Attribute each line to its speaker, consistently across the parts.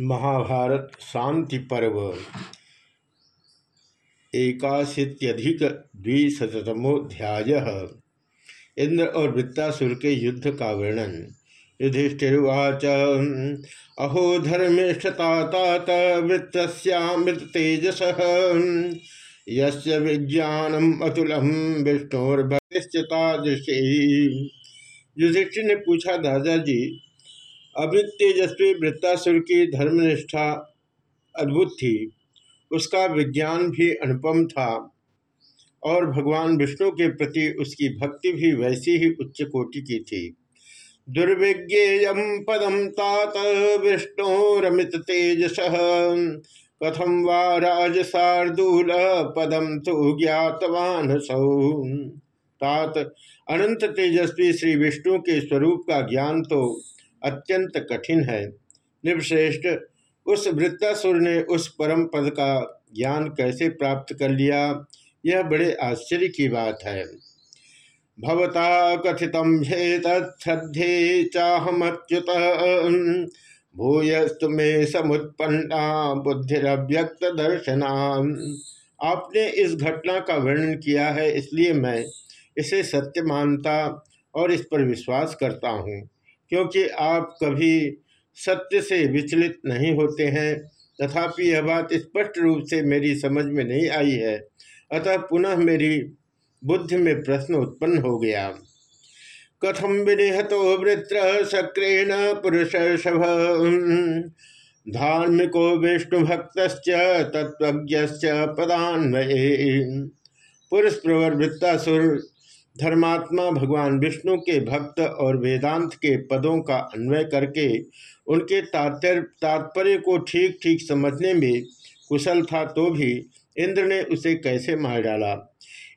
Speaker 1: महाभारत शांति पर्व। एकाशीत्यधिक द्विशतमोध्याय इंद्र और वृत्तासुर के युद्ध का वर्णन। युधिष्ठिर्वाच, अहो धर्मिष्ठता तात तेजस यस्य विज्ञानम अतुलम विष्णुर्भविष्यता युधिष्ठिर ने पूछा, दादाजी अमृत तेजस्वी वृत्तासुर की धर्मनिष्ठा अद्भुत थी। उसका विज्ञान भी अनुपम था और भगवान विष्णु के प्रति उसकी भक्ति भी वैसी ही उच्च कोटि की थी। दुर्विज्ञेयम पदम तात विष्णुरमित तेजस। कथम वा राजसार्दूल पदम तो ज्ञातवान सौ। तात अनंत तेजस्वी श्री विष्णु के स्वरूप का ज्ञान तो अत्यंत कठिन है। निर्वश्रेष्ठ उस वृत्तासुर ने उस परम पद का ज्ञान कैसे प्राप्त कर लिया, यह बड़े आश्चर्य की बात है। भवता कथित श्रद्धे चाहमच्युत, भूयस्तु में समुत्पन्ना बुद्धिव्यक्त दर्शना आपने इस घटना का वर्णन किया है, इसलिए मैं इसे सत्य मानता और इस पर विश्वास करता हूँ। क्योंकि आप कभी सत्य से विचलित नहीं होते हैं, तथापि यह बात स्पष्ट रूप से मेरी समझ में नहीं आई है। अतः पुनः मेरी बुद्धि में प्रश्न उत्पन्न हो गया। कथम विनिहतो वृत्र सक्रेण पुरुष धार्मिको विष्णु भक्त तत्व पदान्वये। पुरुष प्रवर वृत्तासुर धर्मात्मा भगवान विष्णु के भक्त और वेदांत के पदों का अन्वय करके उनके तात्पर्य को ठीक ठीक समझने में कुशल था तो भी इंद्र ने उसे कैसे मार डाला?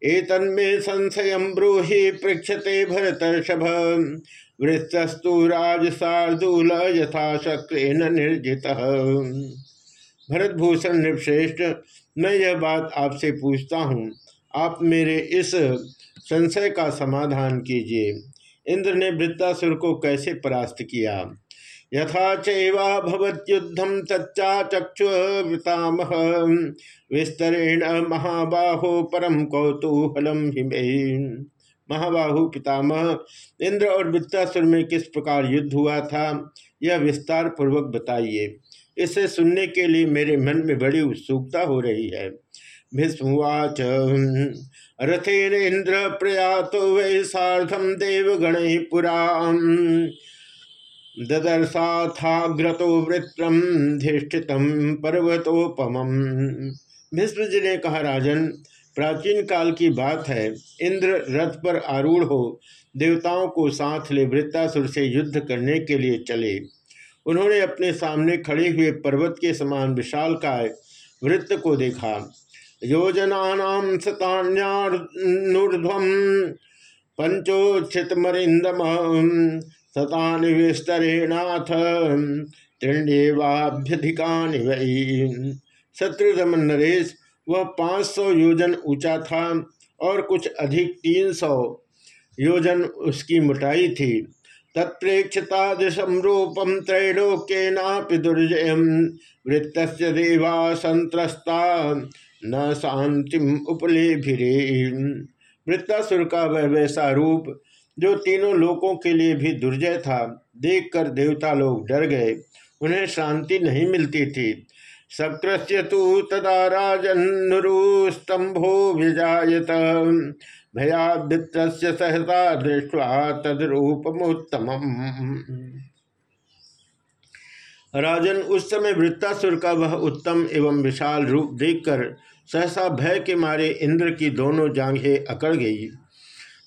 Speaker 1: एतन्मे संशय ब्रूहि पृक्षते भरतर्षभ। वृत्तस्तु राज शार्दूल यथाशक्रेन निर्जित। भरतभूषण निर्श्रेष्ठ मैं यह बात आपसे पूछता हूँ। आप मेरे इस संशय का समाधान कीजिए। इंद्र ने वृत्तासुर को कैसे परास्त किया? यथा चैवा भवत्युद्धम तच्चा चक्षुतामह विस्तरेण महाबाहो परम कौतूहलम हिमे। महाबाहु, पितामह, इंद्र और वृत्तासुर में किस प्रकार युद्ध हुआ था, यह विस्तार पूर्वक बताइए। इसे सुनने के लिए मेरे मन में बड़ी उत्सुकता हो रही है। भीष्मवाच रथेन इंद्र प्रयातो वै साधम देवगण पुरा ददर्शाथाग्रतो वृत्रम धिष्ठित पर्वतोपम। भीष्म ने कहा, राजन, प्राचीन काल की बात है, इंद्र रथ पर आरूढ़ हो, देवताओं को साथ ले वृत्तासुर से युद्ध करने के लिए चले। उन्होंने अपने सामने खड़े हुए पर्वत के समान विशाल काय वृत्त को देखा। योजनानाम शतान्यार्ध्वम पंचोच्छित मरिंदम शतानि विस्तरेणाथ त्रिण्यवाभ्यधिकानि वही शत्रुदमन नरेश, वह पाँच सौ योजन ऊँचा था और कुछ अधिक तीन सौ योजन उसकी मोटाई थी। तत्प्रेक्षतादृशम रूपम त्रैलोक्यनापि दुर्जय। वृत्त देवा संत्रस्ता न शांतिम उपले भिरे वृत्तासुर का वह वैसा रूप, जो तीनों लोकों के लिए भी दुर्जय था। देखकर देवता लोग डर गए। उन्हें शांति नहीं मिलती थी। सक्रस्य तो तदा राजन्नुस्तंभो विजात भयावृत्त सहता दृष्टवा तदरूपमोत्तम राजन उस समय वृत्तासुर का वह उत्तम एवं विशाल रूप देखकर सहसा भय के मारे इंद्र की दोनों जांघें अकड़ गई।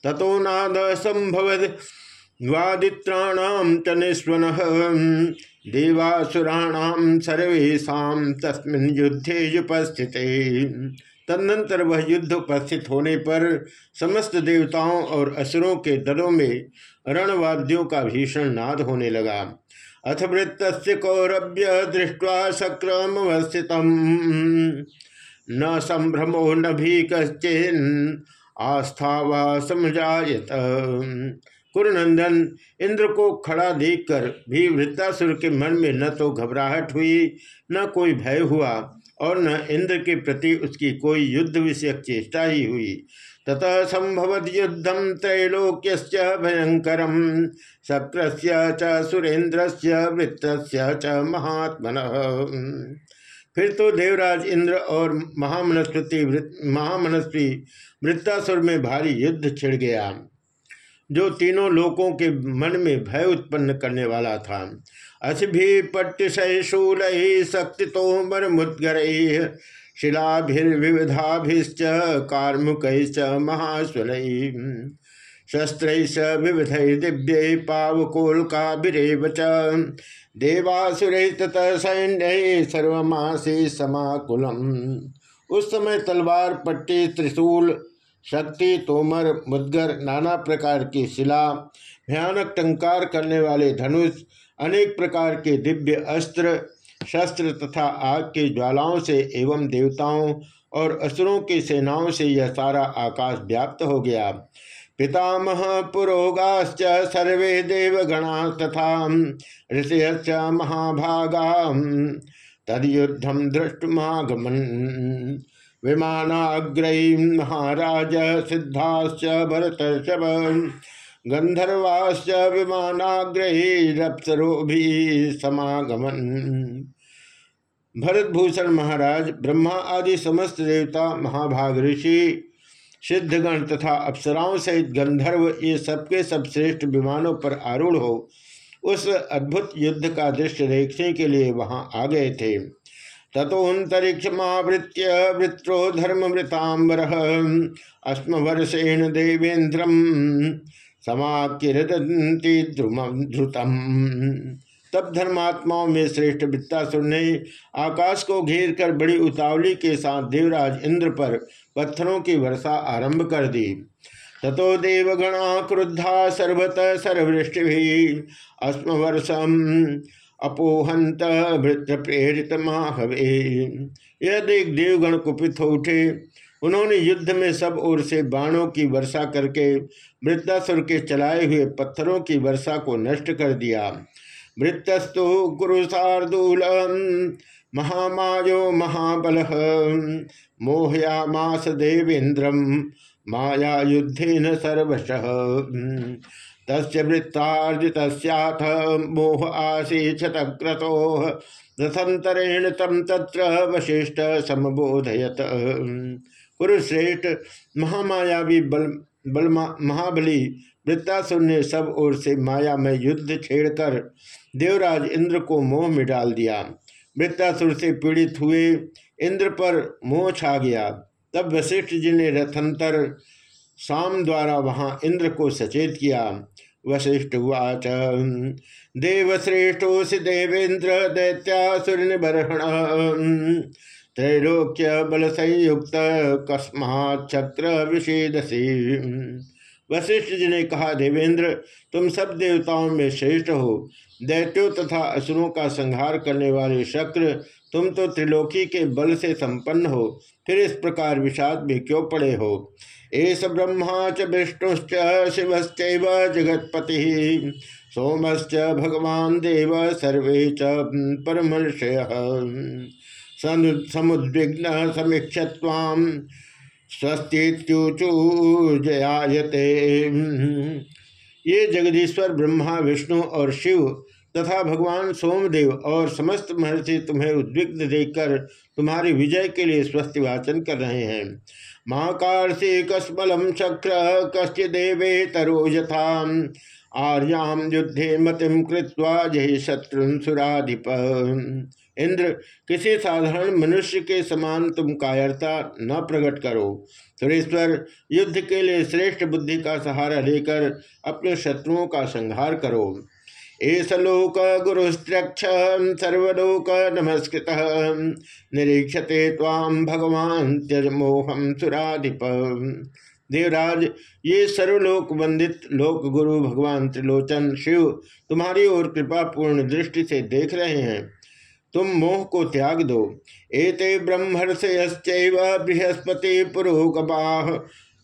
Speaker 1: ततो नाद संभव वादित्राणाम च देवासुराणाम सर्वेशा तस्मिन युद्धे उपस्थित तदनंतर वह युद्ध उपस्थित होने पर समस्त देवताओं और असुरों के दलों में रणवाद्यों का भीषण नाद होने लगा। अथ वृत्त कौरभ्य दृष्टवा सक्रमवस्थित न संभ्रमो न भी कश्चिन आस्था व समझायत कुरुनंदन इंद्र को खड़ा देखकर भी वृत्तासुर के मन में न तो घबराहट हुई, न कोई भय हुआ, और न इंद्र के प्रति उसकी कोई युद्ध विषयक चेष्टा ही हुई। ततः संभवत युद्धम त्रैलोक्य भयंकर। शक्र च सुरेन्द्र से वृत्त च महात्मन। फिर तो देवराज इंद्र और महामनस्पति महामनस्वी वृत्तासुर में भारी युद्ध छिड़ गया, जो तीनों लोकों के मन में भय उत्पन्न करने वाला था। असिभि पट्टशूल शक्ति तो तोमर मुद्गर शिलाभिर्विविधाभिश्च कार्मुक महास्वल शस्त्र विविध, दिव्य च। देवासुर तथा सैन्य सर्वमासी समाकुलम। उस समय तलवार, पट्टी, त्रिशूल, शक्ति, तोमर, मुदगर, नाना प्रकार की शिला, भयानक टंकार करने वाले धनुष, अनेक प्रकार के दिव्य अस्त्र, शस्त्र तथा आग की ज्वालाओं से एवं देवताओं और असुरों की सेनाओं से यह सारा आकाश व्याप्त हो गया। पितामह पुरोगाश्च सर्वे देवगणा तथा ऋषयश्च महाभागा तदयुद्धम दृष्टमागमन। विमानाग्रही महाराज सिद्धाश्च भरतर्षभ। गंधर्वाश्च विमानाग्रही रप्सरो भी समागमन। भरतभूषण महाराज, ब्रह्मा आदि समस्त देवता, महाभाग ऋषि सिद्धगण तथा अप्सराओं सहित गंधर्व ये सबके सब श्रेष्ठ विमानों पर आरूढ़ हो, उस अद्भुत युद्ध का दृश्य देखने के लिए वहाँ आ गए थे। तथोन्तरिक्षमावृत्य वृत्रो धर्मवृतांबर अस्मवर्षेण देवेन्द्रम समाकिरदंती ध्रुतम। तब धर्मात्माओं में श्रेष्ठ वित्तासुर ने आकाश को घेर कर बड़ी उतावली के साथ देवराज इंद्र पर पत्थरों की वर्षा आरंभ कर दी। ततो देवगणा क्रुद्धा सर्वत सर्वृष्टि अस्मवर्षम अपोहंत भृत प्रेरित माहवे यह देख देवगण कुपित हो उठे, उन्होंने युद्ध में सब ओर से बाणों की वर्षा करके वृद्धासुर के चलाए हुए पत्थरों की वर्षा को नष्ट कर दिया। वृत्तस्तु कुरुशार्दूल महामायो महाबल। मोहयामास देवेन्द्रम माया युद्धेन सर्वश। तस्य वृत्तार्जित मोह आशी क्षतक्रतो रथंतरेण तम तत्र वशिष्ठ समबोधयत। कुरुश्रेष्ठ, महामायावी बल बल महाबली वृत्तासुर ने सब ओर से माया में युद्ध छेड़कर देवराज इंद्र को मोह में डाल दिया। वृत्तासुर से पीड़ित हुए। इंद्र पर मोह छा गया। तब वशिष्ठ जी ने रथंतर शाम द्वारा वहाँ इंद्र को सचेत किया। वशिष्ठ उच उवाच देवश्रेष्ठोसि देवेन्द्र दैत्यासुर निबर्हण त्रैलोक्य बल संयुक्त कस्मात छत्र विषेदसी वशिष्ठ जी ने कहा, देवेंद्र, तुम सब देवताओं में श्रेष्ठ हो। दैत्यों तथा असुरों का संहार करने वाले शक्र, तुम तो त्रिलोकी के बल से संपन्न हो। फिर इस प्रकार विषाद में क्यों पड़े हो? एस ब्रह्मा च विष्णुश्च शिवश्च जगत्पति। सोमश्च भगवान देव सर्वे च परमर्षय। समुद्विग्न समीक्षवाम जयायते ये जगदीश्वर, ब्रह्मा, विष्णु और शिव तथा भगवान सोमदेव और समस्त महर्षि तुम्हें उद्विग्न देखकर तुम्हारी विजय के लिए स्वस्ति वाचन कर रहे हैं। महाकार्षि कस्मलम चक्र कश्य देवे तरो यथा। आर्याम युद्धे मतिम कृत्वा जय शत्रु सुराधिप। इंद्र, किसी साधारण मनुष्य के समान तुम कायरता न प्रकट करो। सुरेश्वर युद्ध के लिए श्रेष्ठ बुद्धि का सहारा लेकर अपने शत्रुओं का संहार करो। एस लोक गुरुस्त्रक्ष सर्वलोक नमस्कृत। निरीक्षते ताम भगवान त्यज मोहम सुराधिप। देवराज, ये सर्वलोक वंदित लोक गुरु भगवान त्रिलोचन शिव तुम्हारी ओर कृपा पूर्ण दृष्टि से देख रहे हैं। तुम मोह को त्याग दो। एते ब्रह्मर्षयश्च बृहस्पति पुरोगपा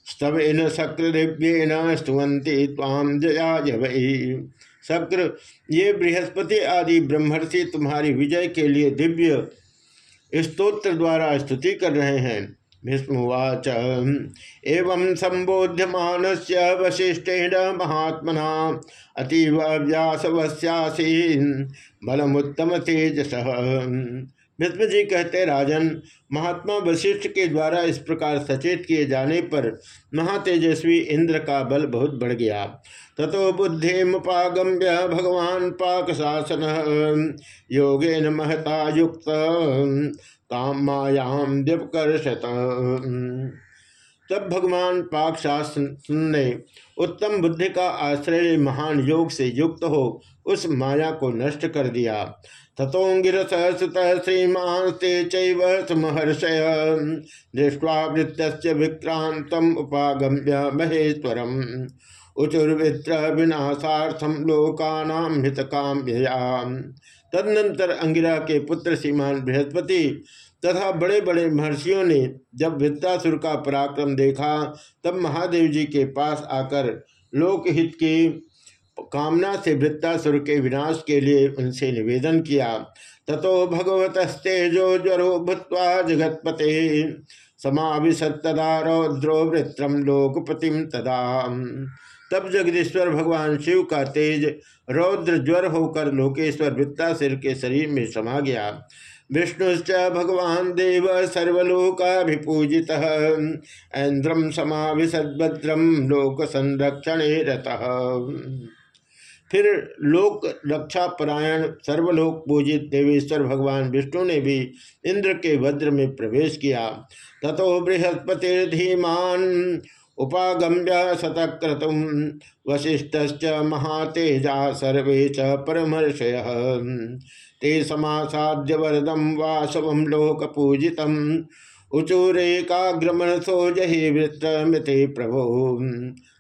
Speaker 1: स्तव इन शक्र दिव्येन स्तुवंती ताम जया जवई शक्र, ये बृहस्पति आदि ब्रह्मर्षि तुम्हारी विजय के लिए दिव्य स्तोत्र द्वारा स्तुति कर रहे हैं। भीष्मवाच एवं संबोध्यमान से वशिष्ठेन महात्मना अतीव व्यासवस्यासी बलमुत्तम तेजस भीष्म जी कहते, राजन, महात्मा वशिष्ठ के द्वारा इस प्रकार सचेत किए जाने पर महातेजस्वी इंद्र का बल बहुत बढ़ गया। ततो बुद्धि मुगम्य भगवान पाक शासन योगेन महता युक्त। काम मायाम तब भगवान पाक शासन ने उत्तम बुद्धि का आश्रय महान योग से युक्त हो, उस माया को नष्ट कर दिया। तथोंगिरस सुत श्रीमांस्ते चमहर्षय दृष्ट्वा वृत्त विक्रांत उपागम्य महेश्वरम। उचुर्वित्र विनाशार्थम लोकानाम हित काम्ययाम तदनंतर अंगिरा के पुत्र श्रीमान बृहस्पति तथा बड़े बड़े महर्षियों ने जब विद्यासुर का पराक्रम देखा, तब महादेव जी के पास आकर लोकहित की कामना से वृत्तासुर के विनाश के लिए उनसे निवेदन किया, ततो भगवतस्तेजो ज्वरो भूत्वा जगतपते समाविशत तदा रौद्रो वृत्रम लोकपतिम तदा। तब जगदीश्वर भगवान शिव का तेज रौद्र ज्वर होकर लोकेश्वर वृत्तासुर के शरीर में समा गया। विष्णुश्च भगवान देव सर्वलोकाभिपूजित ऐन्द्रम समाविशद्रम लोक संरक्षण रतः। फिर लोक रक्षा परायण सर्वलोक पूजित देवेश्वर भगवान विष्णु ने भी इंद्र के वज्र में प्रवेश किया। ततो बृहस्पति धीमान उपागम्य शतक्रतुम वशिष्ठ महातेजा सर्वे च परमर्षय। ते समासाद्य वरदम वासव लोक पूजित उचूरेकाग्रमण सो जही वृत्त प्रभो।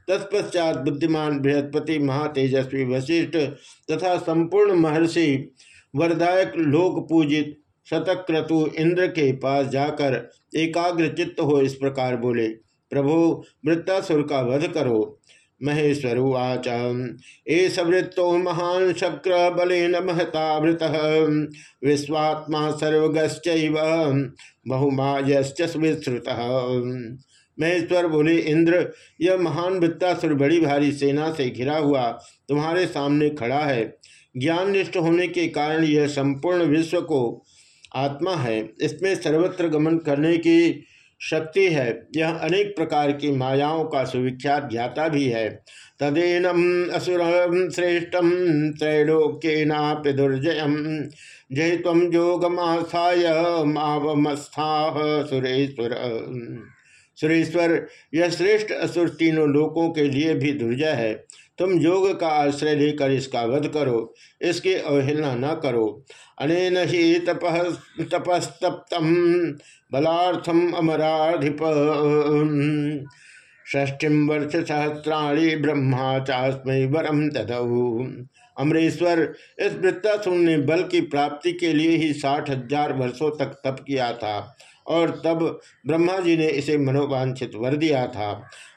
Speaker 1: तत्पश्चात बुद्धिमान बृहस्पति महातेजस्वी वशिष्ठ तथा संपूर्ण महर्षि वरदायक लोक पूजित शतक्रतु इंद्र के पास जाकर एकाग्र चित्त हो इस प्रकार बोले प्रभु वृत्तासुर का वध करो। महेश्वर उवाच एस वृत्तो महान शक्र बलेन महतावृत विश्वात्मा सर्वगश्च बहुमायश्च विश्रुत महेश्वर बोले, इंद्र, यह महान वृत्तासुर बड़ी भारी सेना से घिरा हुआ तुम्हारे सामने खड़ा है। ज्ञान निष्ठ होने के कारण यह संपूर्ण विश्व को आत्मा है। इसमें सर्वत्र गमन करने की शक्ति है। यह अनेक प्रकार की मायाओं का सुविख्यात ज्ञाता भी है। तदेनम असुर श्रेष्ठम त्रैलोक्यनापि दुर्जयम। जय तम मावमस्था सुरेश्वर। सुरेश्वर, यह श्रेष्ठ असुर तीनों लोकों के लिए भी दुर्जय है। तुम योग का आश्रय लेकर इसका वध करो, इसकी अवहेलना न करो। अनेन ही तप, तपस्तप्तम बलार्थम अमराधिप। ष्ठीम वर्ष सहस्राणी ब्रह्मा चास्मय वरम दधऊ अमरेश्वर, इस वृत्तासुर ने बल की प्राप्ति के लिए ही साठ हज़ार वर्षों तक तप किया था और तब ब्रह्मा जी ने इसे मनोवांछित वर दिया था।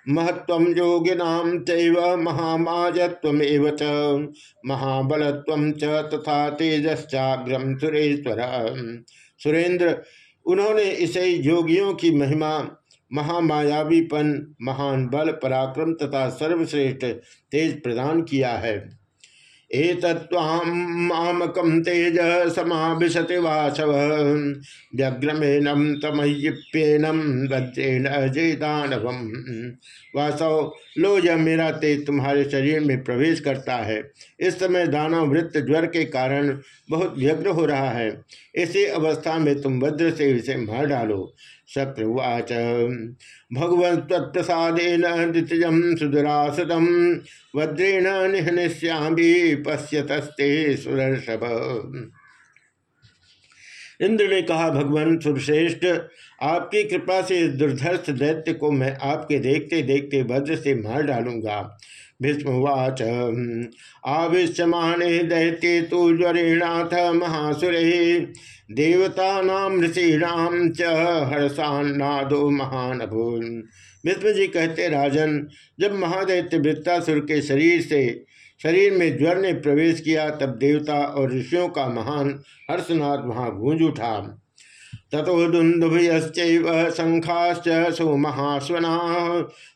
Speaker 1: महत्व योगिना चैव महामाजत्व च। महाबलत्व च तथा तेजश्चाग्रम सुरेश्वर। सुरेंद्र उन्होंने इसे योगियों की महिमा, महामायावीपन, महान बल, पराक्रम तथा सर्वश्रेष्ठ तेज प्रदान किया है। एतत्वामकम तेज समाभिशति वासव। व्यग्रमेनम तमय्यप्येनम वज्रेण अजयदानवम वासव लो यह मेरा तेज तुम्हारे शरीर में प्रवेश करता है। इस समय दानव वृत्त ज्वर के कारण बहुत व्यग्र हो रहा है। इसी अवस्था में तुम वज्र से इसे मार डालो। शत्रुवाच। भगवत तत्प्रसादेन द्वितीय सुदरासदम वज्रेण निहनिष्यामी पश्यतस्ते सुरर्षभ इंद्र ने कहा, भगवान सुरश्रेष्ठ, आपकी कृपा से दुर्धर्ष दैत्य को मैं आपके देखते देखते वज्र से मार डालूँगा। भीष्मवाच आविश्यमाने दैत्य तो ज्वरेणाथ महासुरे। देवता ऋषीणाम च हर्षान्नादो महान मित्र जी कहते, राजन, जब महादैत्य वृत्तासुर के शरीर से, शरीर में ज्वर ने प्रवेश किया, तब देवता और ऋषियों का महान हर्षनाथ वहाँ गूंज उठा। ततो दुंदुभयश्च शंखाश्च सुमहास्वना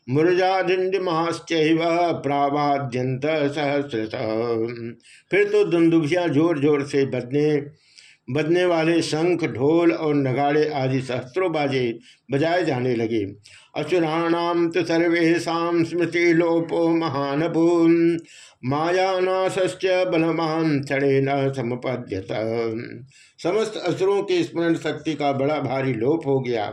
Speaker 1: मुरजाडिंडमाश्च प्रावाद्यंत सहस्रश फिर तो दुंदुभिया ज़ोर ज़ोर से बजने बजने वाले शंख, ढोल और नगाड़े आदि सहस्त्रों बाजे बजाए जाने लगे। असुराणाम तो सर्वेशा स्मृति लोपो महानभू मायानाश्च बलवान क्षणे न समपद्यत। समस्त असुरों की स्मरण शक्ति का बड़ा भारी लोप हो गया।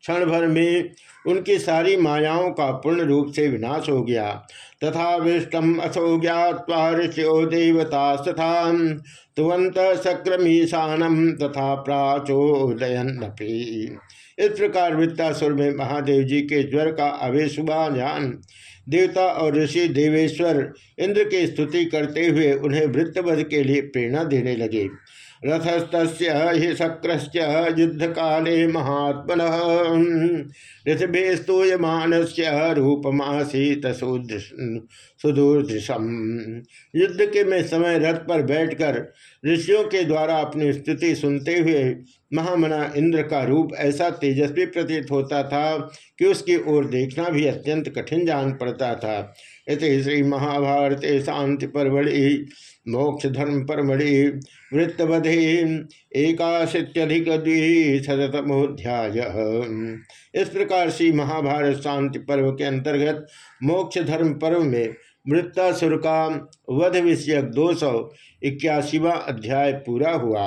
Speaker 1: क्षण भर में उनकी सारी मायाओं का पूर्ण रूप से विनाश हो गया। तथा विष्टम असो ज्ञावा ऋषियो देवता तथा तुवंत सक्रमीशानम तथा प्राचोदयन इस प्रकार वृत्तासुर में महादेव जी के ज्वर का आवेश जान देवता और ऋषि देवेश्वर इंद्र की स्तुति करते हुए उन्हें वृत्तवध के लिए प्रेरणा देने लगे। रथस्त हि शक्रश्च युद्ध काले महात्मन। ऋतभेस्तूयमान से रूपमासीत युद्ध के में समय रथ पर बैठकर ऋषियों के द्वारा अपनी स्तुति सुनते हुए महामना इंद्र का रूप ऐसा तेजस्वी प्रतीत होता था कि उसकी ओर देखना भी अत्यंत कठिन जान पड़ता था। इस श्री महाभारत शांति परवड़ी। मोक्ष धर्म परमढ़ि वृत्तवधि एकाशीत्यधिक द्विशतमोध्याय इस प्रकार से महाभारत शांति पर्व के अंतर्गत मोक्ष धर्म पर्व में मृत्तासुर का वध विषयक दो सौ इक्यासीवा अध्याय पूरा हुआ।